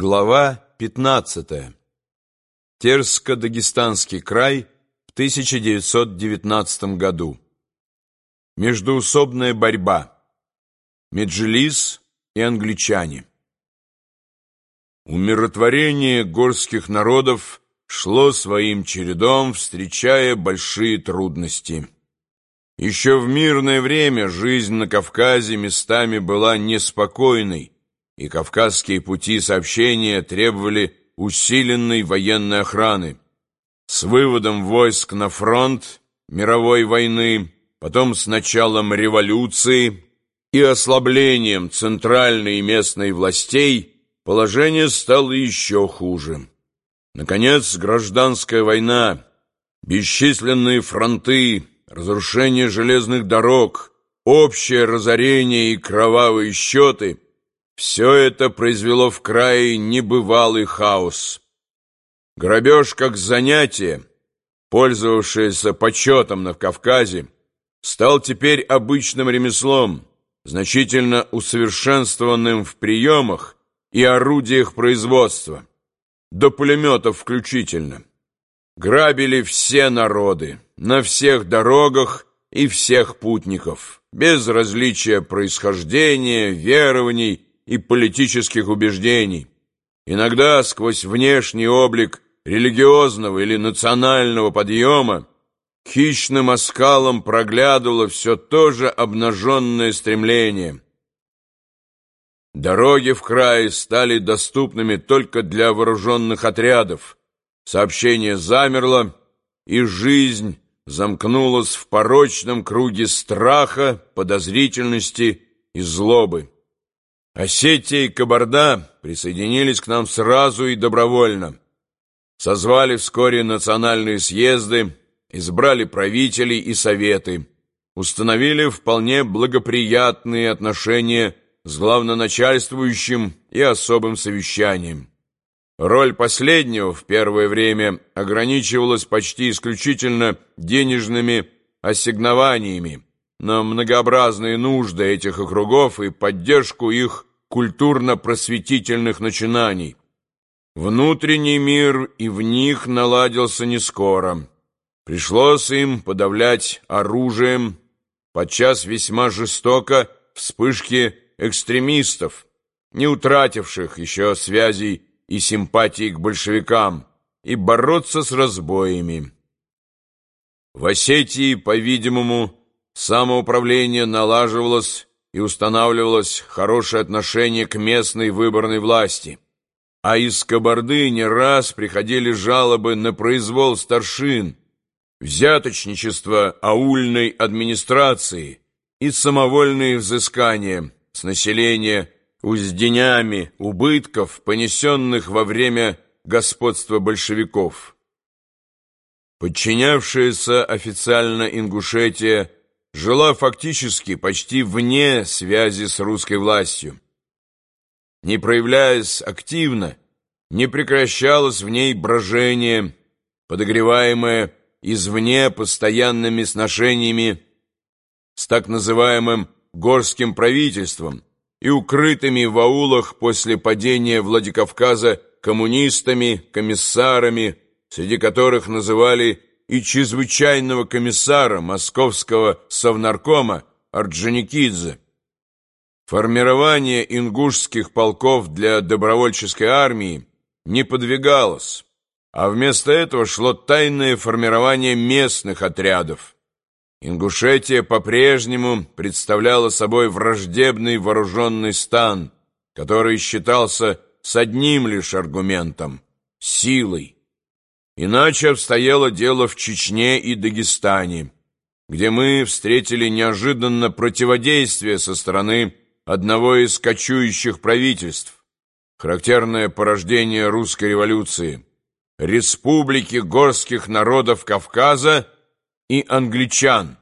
Глава 15. Терско-Дагестанский край в 1919 году. Междуусобная борьба. Меджлис и англичане. Умиротворение горских народов шло своим чередом, встречая большие трудности. Еще в мирное время жизнь на Кавказе местами была неспокойной, и Кавказские пути сообщения требовали усиленной военной охраны. С выводом войск на фронт мировой войны, потом с началом революции и ослаблением центральной и местной властей положение стало еще хуже. Наконец, гражданская война, бесчисленные фронты, разрушение железных дорог, общее разорение и кровавые счеты — все это произвело в крае небывалый хаос. Грабеж как занятие, пользовавшееся почетом на Кавказе, стал теперь обычным ремеслом, значительно усовершенствованным в приемах и орудиях производства, до пулеметов включительно. Грабили все народы, на всех дорогах и всех путников, без различия происхождения, верований, и политических убеждений. Иногда сквозь внешний облик религиозного или национального подъема хищным оскалом проглядывало все то же обнаженное стремление. Дороги в крае стали доступными только для вооруженных отрядов. Сообщение замерло, и жизнь замкнулась в порочном круге страха, подозрительности и злобы. Осетия и Кабарда присоединились к нам сразу и добровольно. Созвали вскоре национальные съезды, избрали правителей и советы, установили вполне благоприятные отношения с главноначальствующим и особым совещанием. Роль последнего в первое время ограничивалась почти исключительно денежными ассигнованиями на многообразные нужды этих округов и поддержку их культурно-просветительных начинаний. Внутренний мир и в них наладился не скоро. Пришлось им подавлять оружием, подчас весьма жестоко, вспышки экстремистов, не утративших еще связей и симпатий к большевикам, и бороться с разбоями. В Осетии, по-видимому, самоуправление налаживалось и устанавливалось хорошее отношение к местной выборной власти. А из Кабарды не раз приходили жалобы на произвол старшин, взяточничество аульной администрации и самовольные взыскания с населения узденями убытков, понесенных во время господства большевиков. Подчинявшаяся официально Ингушетия жила фактически почти вне связи с русской властью. Не проявляясь активно, не прекращалось в ней брожение, подогреваемое извне постоянными сношениями с так называемым горским правительством и укрытыми в аулах после падения Владикавказа коммунистами, комиссарами, среди которых называли и чрезвычайного комиссара московского совнаркома Орджоникидзе. Формирование ингушских полков для добровольческой армии не подвигалось, а вместо этого шло тайное формирование местных отрядов. Ингушетия по-прежнему представляла собой враждебный вооруженный стан, который считался с одним лишь аргументом – силой. Иначе обстояло дело в Чечне и Дагестане, где мы встретили неожиданно противодействие со стороны одного из кочующих правительств, характерное порождение русской революции, республики горских народов Кавказа и англичан.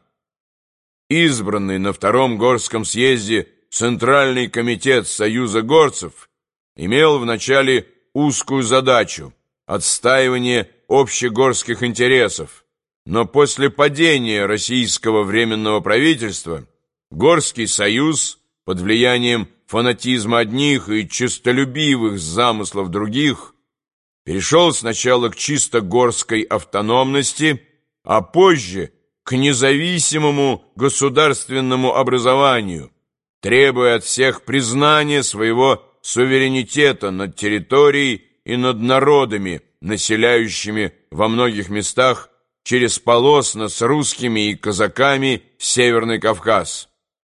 Избранный на Втором Горском съезде Центральный комитет Союза горцев имел вначале узкую задачу – отстаивание общегорских интересов, но после падения российского временного правительства Горский союз под влиянием фанатизма одних и честолюбивых замыслов других, перешел сначала к чисто горской автономности, а позже к независимому государственному образованию, требуя от всех признания своего суверенитета над территорией и над народами, населяющими во многих местах через полосно с русскими и казаками Северный Кавказ.